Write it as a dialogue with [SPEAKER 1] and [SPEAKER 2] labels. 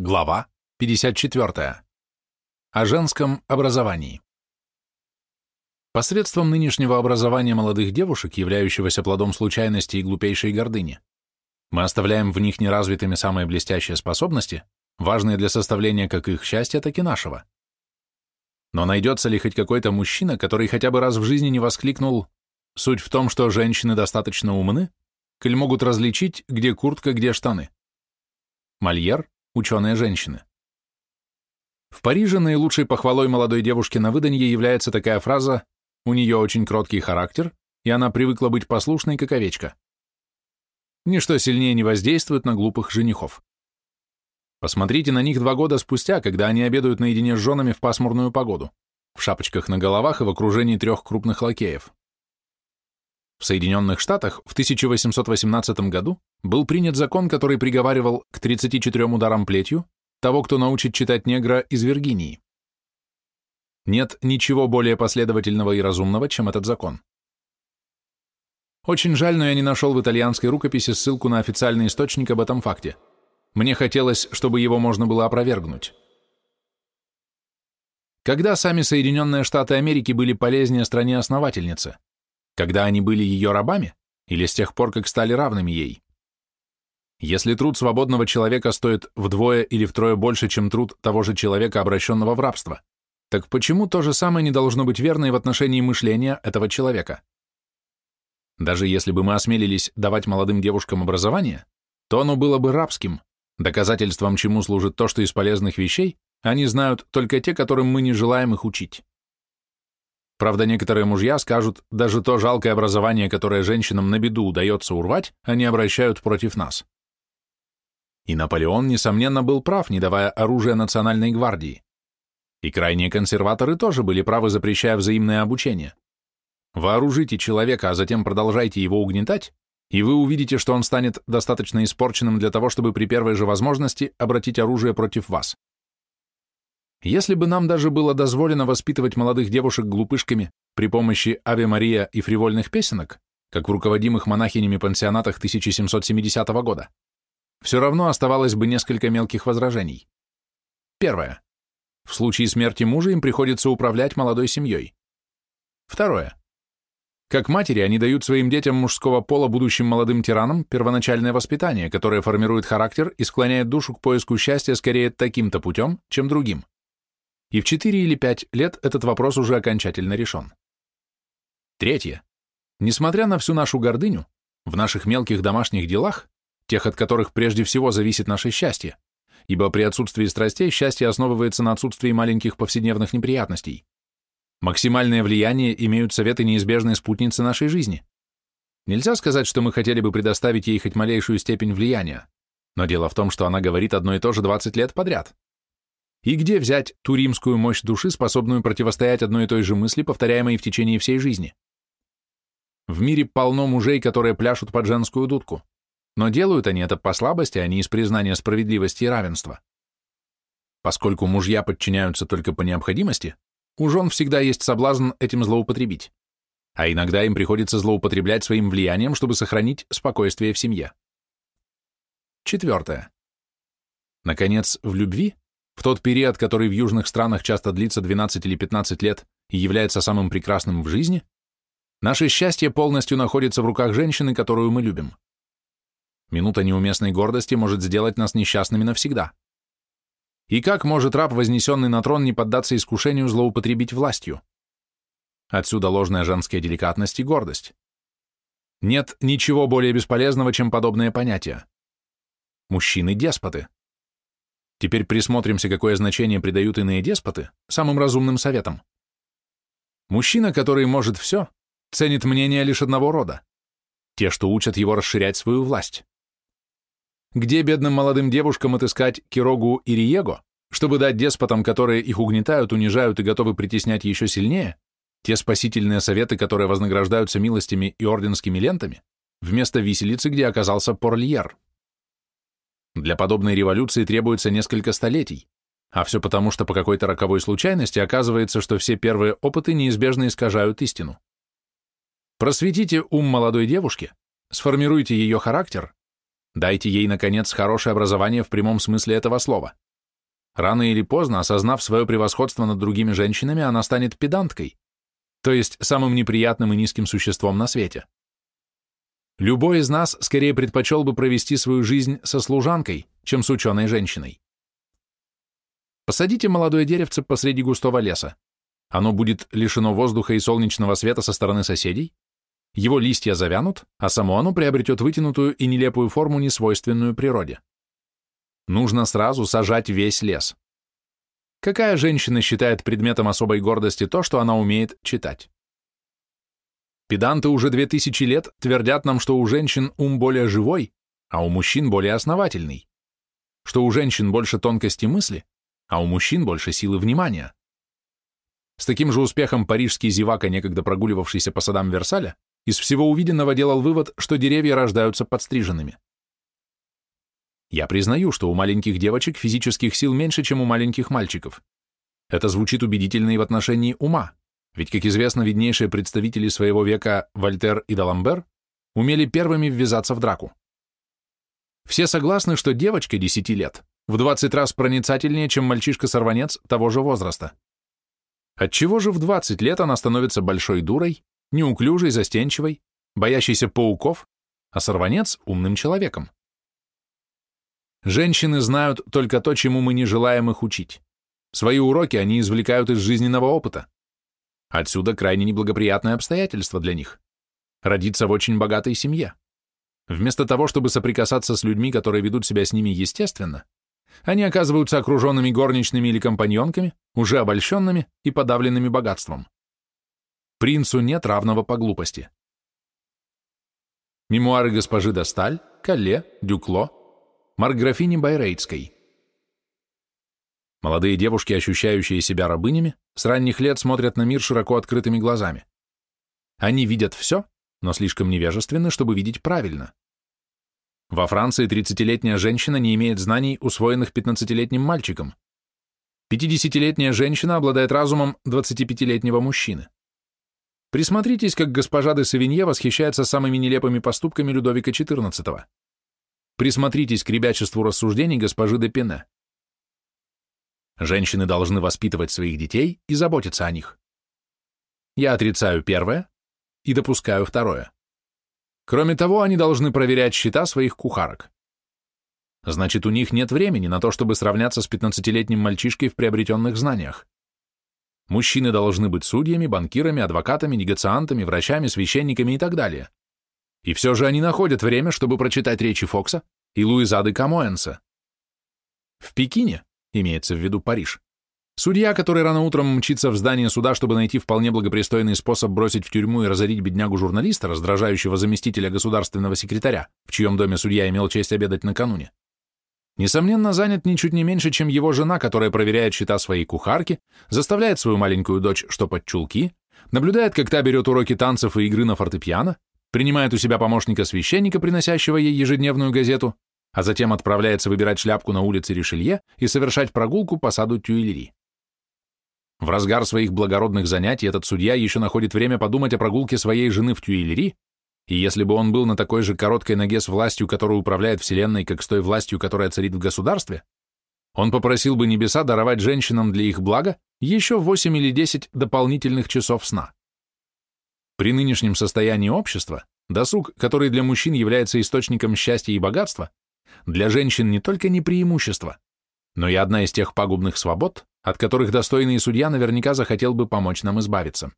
[SPEAKER 1] Глава 54. О женском образовании. Посредством нынешнего образования молодых девушек, являющегося плодом случайности и глупейшей гордыни, мы оставляем в них неразвитыми самые блестящие способности, важные для составления как их счастья, так и нашего. Но найдется ли хоть какой-то мужчина, который хотя бы раз в жизни не воскликнул «Суть в том, что женщины достаточно умны, коль могут различить, где куртка, где штаны». Мольер ученые женщины. В Париже наилучшей похвалой молодой девушки на выданье является такая фраза «У нее очень кроткий характер, и она привыкла быть послушной, как овечка». Ничто сильнее не воздействует на глупых женихов. Посмотрите на них два года спустя, когда они обедают наедине с женами в пасмурную погоду, в шапочках на головах и в окружении трех крупных лакеев. В Соединенных Штатах в 1818 году был принят закон, который приговаривал к 34 ударам плетью того, кто научит читать негра из Виргинии. Нет ничего более последовательного и разумного, чем этот закон. Очень жаль, но я не нашел в итальянской рукописи ссылку на официальный источник об этом факте. Мне хотелось, чтобы его можно было опровергнуть. Когда сами Соединенные Штаты Америки были полезнее стране-основательнице? Когда они были ее рабами? Или с тех пор, как стали равными ей? Если труд свободного человека стоит вдвое или втрое больше, чем труд того же человека, обращенного в рабство, так почему то же самое не должно быть верно и в отношении мышления этого человека? Даже если бы мы осмелились давать молодым девушкам образование, то оно было бы рабским, доказательством чему служит то, что из полезных вещей они знают только те, которым мы не желаем их учить. Правда, некоторые мужья скажут, даже то жалкое образование, которое женщинам на беду удается урвать, они обращают против нас. И Наполеон, несомненно, был прав, не давая оружия национальной гвардии. И крайние консерваторы тоже были правы, запрещая взаимное обучение. Вооружите человека, а затем продолжайте его угнетать, и вы увидите, что он станет достаточно испорченным для того, чтобы при первой же возможности обратить оружие против вас. Если бы нам даже было дозволено воспитывать молодых девушек глупышками при помощи Аве Мария и фривольных песенок, как в руководимых монахинями пансионатах 1770 года, все равно оставалось бы несколько мелких возражений. Первое. В случае смерти мужа им приходится управлять молодой семьей. Второе. Как матери, они дают своим детям мужского пола, будущим молодым тиранам, первоначальное воспитание, которое формирует характер и склоняет душу к поиску счастья скорее таким-то путем, чем другим и в 4 или 5 лет этот вопрос уже окончательно решен. Третье. Несмотря на всю нашу гордыню, в наших мелких домашних делах, тех, от которых прежде всего зависит наше счастье, ибо при отсутствии страстей счастье основывается на отсутствии маленьких повседневных неприятностей. Максимальное влияние имеют советы неизбежной спутницы нашей жизни. Нельзя сказать, что мы хотели бы предоставить ей хоть малейшую степень влияния, но дело в том, что она говорит одно и то же 20 лет подряд. И где взять ту римскую мощь души, способную противостоять одной и той же мысли, повторяемой в течение всей жизни? В мире полно мужей, которые пляшут под женскую дудку, но делают они это по слабости, а не из признания справедливости и равенства. Поскольку мужья подчиняются только по необходимости, у жен всегда есть соблазн этим злоупотребить, а иногда им приходится злоупотреблять своим влиянием, чтобы сохранить спокойствие в семье. Четвертое. Наконец, в любви в тот период, который в южных странах часто длится 12 или 15 лет и является самым прекрасным в жизни, наше счастье полностью находится в руках женщины, которую мы любим. Минута неуместной гордости может сделать нас несчастными навсегда. И как может раб, вознесенный на трон, не поддаться искушению злоупотребить властью? Отсюда ложная женская деликатность и гордость. Нет ничего более бесполезного, чем подобные понятия. Мужчины-деспоты. Теперь присмотримся, какое значение придают иные деспоты самым разумным советам. Мужчина, который может все, ценит мнение лишь одного рода. Те, что учат его расширять свою власть. Где бедным молодым девушкам отыскать Кирогу и Риего, чтобы дать деспотам, которые их угнетают, унижают и готовы притеснять еще сильнее, те спасительные советы, которые вознаграждаются милостями и орденскими лентами, вместо виселицы, где оказался Порльер? Для подобной революции требуется несколько столетий, а все потому, что по какой-то роковой случайности оказывается, что все первые опыты неизбежно искажают истину. Просветите ум молодой девушки, сформируйте ее характер, дайте ей, наконец, хорошее образование в прямом смысле этого слова, Рано или поздно, осознав свое превосходство над другими женщинами, она станет педанткой, то есть самым неприятным и низким существом на свете. Любой из нас скорее предпочел бы провести свою жизнь со служанкой, чем с ученой женщиной. Посадите молодое деревце посреди густого леса. Оно будет лишено воздуха и солнечного света со стороны соседей, его листья завянут, а само оно приобретет вытянутую и нелепую форму, несвойственную природе. Нужно сразу сажать весь лес. Какая женщина считает предметом особой гордости то, что она умеет читать? Педанты уже две тысячи лет твердят нам, что у женщин ум более живой, а у мужчин более основательный, что у женщин больше тонкости мысли, а у мужчин больше силы внимания. С таким же успехом парижский зевака, некогда прогуливавшийся по садам Версаля, из всего увиденного делал вывод, что деревья рождаются подстриженными. Я признаю, что у маленьких девочек физических сил меньше, чем у маленьких мальчиков. Это звучит убедительно и в отношении ума, ведь, как известно, виднейшие представители своего века Вольтер и Даламбер умели первыми ввязаться в драку. Все согласны, что девочка 10 лет в 20 раз проницательнее, чем мальчишка-сорванец того же возраста. Отчего же в 20 лет она становится большой дурой, неуклюжей, застенчивой, боящейся пауков, а сорванец — умным человеком. Женщины знают только то, чему мы не желаем их учить. Свои уроки они извлекают из жизненного опыта. Отсюда крайне неблагоприятное обстоятельство для них. Родиться в очень богатой семье. Вместо того, чтобы соприкасаться с людьми, которые ведут себя с ними естественно, они оказываются окруженными горничными или компаньонками, уже обольщенными и подавленными богатством. Принцу нет равного по глупости. Мемуары госпожи Досталь, Калле, Дюкло, Маркграфини Байрейтской. Молодые девушки, ощущающие себя рабынями, с ранних лет смотрят на мир широко открытыми глазами. Они видят все, но слишком невежественны, чтобы видеть правильно. Во Франции 30-летняя женщина не имеет знаний, усвоенных 15-летним мальчиком. 50-летняя женщина обладает разумом 25-летнего мужчины. Присмотритесь, как госпожа де Савинье восхищается самыми нелепыми поступками Людовика XIV. Присмотритесь к ребячеству рассуждений госпожи де Пене. Женщины должны воспитывать своих детей и заботиться о них. Я отрицаю первое и допускаю второе. Кроме того, они должны проверять счета своих кухарок. Значит, у них нет времени на то, чтобы сравняться с 15-летним мальчишкой в приобретенных знаниях. Мужчины должны быть судьями, банкирами, адвокатами, негациантами, врачами, священниками и так далее. И все же они находят время, чтобы прочитать речи Фокса и Луизады Камоэнса. В Пекине, имеется в виду Париж, судья, который рано утром мчится в здание суда, чтобы найти вполне благопристойный способ бросить в тюрьму и разорить беднягу-журналиста, раздражающего заместителя государственного секретаря, в чьем доме судья имел честь обедать накануне, несомненно, занят ничуть не меньше, чем его жена, которая проверяет счета своей кухарки, заставляет свою маленькую дочь штопать чулки, наблюдает, как та берет уроки танцев и игры на фортепиано, принимает у себя помощника священника, приносящего ей ежедневную газету, а затем отправляется выбирать шляпку на улице Ришелье и совершать прогулку по саду Тюильри. В разгар своих благородных занятий этот судья еще находит время подумать о прогулке своей жены в Тюильри и если бы он был на такой же короткой ноге с властью, которая управляет Вселенной, как с той властью, которая царит в государстве, он попросил бы небеса даровать женщинам для их блага еще 8 или 10 дополнительных часов сна. При нынешнем состоянии общества досуг, который для мужчин является источником счастья и богатства, для женщин не только не преимущество, но и одна из тех пагубных свобод, от которых достойный судья наверняка захотел бы помочь нам избавиться.